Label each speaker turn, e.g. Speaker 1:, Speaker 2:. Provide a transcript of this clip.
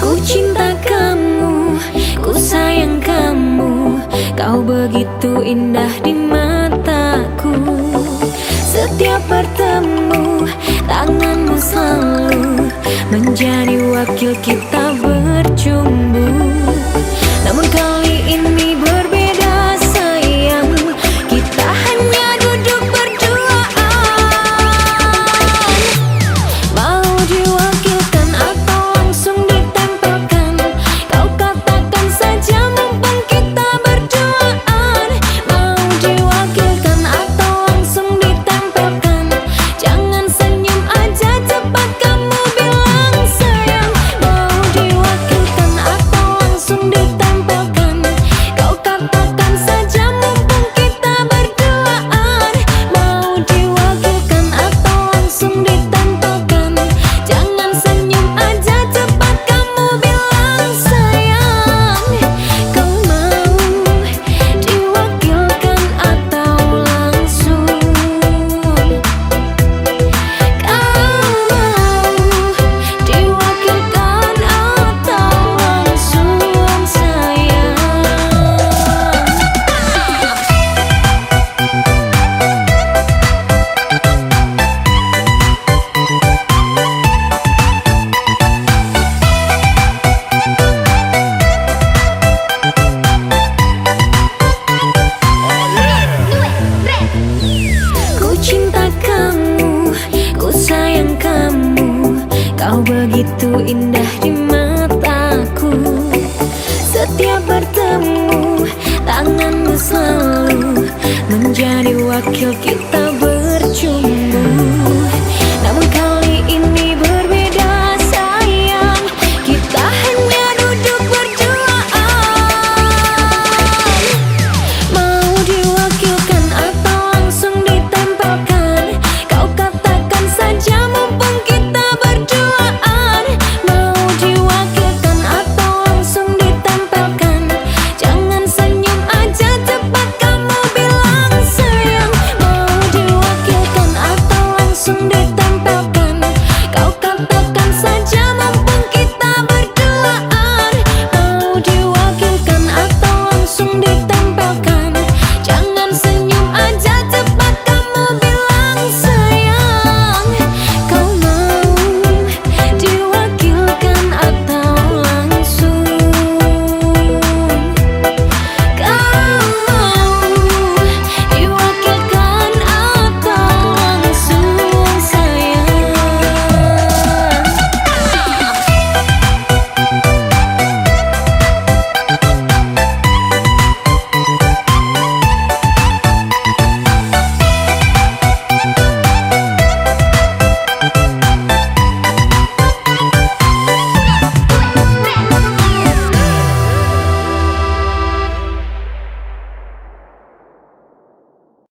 Speaker 1: Ku cinta kamu, ku sayang kamu. Kau begitu indah di mataku. Setiap bertemu, tanganmu selalu Menjadi wakil kita bercumbu Namun kali ini Kau begitu indah di mataku. Setiap bertemu, tanganmu selalu Menjadi wakil kita bercumbu